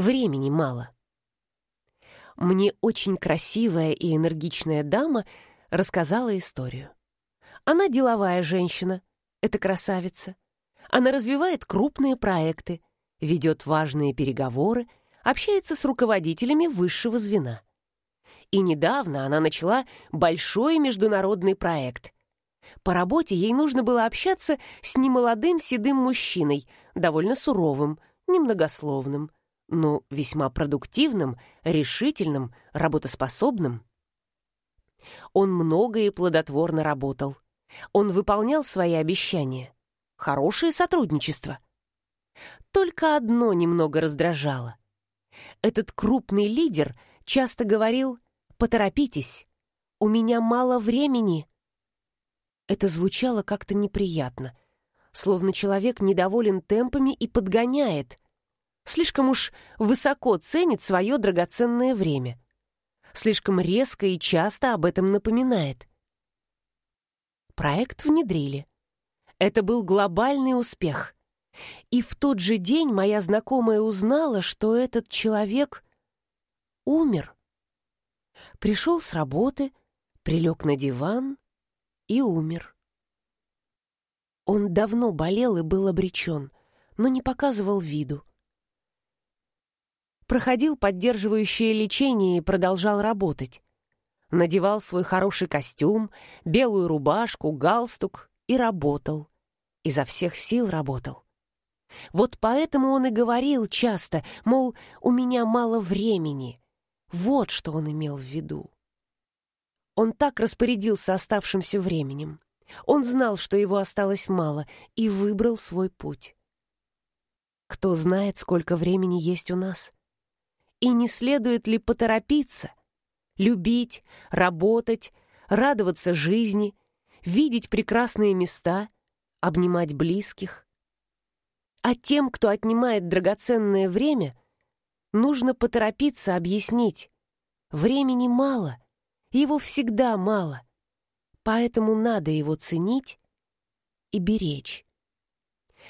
времени мало. Мне очень красивая и энергичная дама рассказала историю. Она деловая женщина, это красавица. Она развивает крупные проекты, ведет важные переговоры, общается с руководителями высшего звена. И недавно она начала большой международный проект. По работе ей нужно было общаться с немолодым седым мужчиной, довольно суровым, немногословным, но весьма продуктивным, решительным, работоспособным. Он много и плодотворно работал. Он выполнял свои обещания. Хорошее сотрудничество. Только одно немного раздражало. Этот крупный лидер часто говорил «Поторопитесь, у меня мало времени». Это звучало как-то неприятно, словно человек недоволен темпами и подгоняет. Слишком уж высоко ценит свое драгоценное время. Слишком резко и часто об этом напоминает. Проект внедрили. Это был глобальный успех. И в тот же день моя знакомая узнала, что этот человек умер. Пришел с работы, прилег на диван и умер. Он давно болел и был обречен, но не показывал виду. Проходил поддерживающее лечение и продолжал работать. Надевал свой хороший костюм, белую рубашку, галстук и работал. Изо всех сил работал. Вот поэтому он и говорил часто, мол, у меня мало времени. Вот что он имел в виду. Он так распорядился оставшимся временем. Он знал, что его осталось мало, и выбрал свой путь. Кто знает, сколько времени есть у нас? И не следует ли поторопиться, любить, работать, радоваться жизни, видеть прекрасные места, обнимать близких? А тем, кто отнимает драгоценное время, нужно поторопиться объяснить. Времени мало, его всегда мало — поэтому надо его ценить и беречь.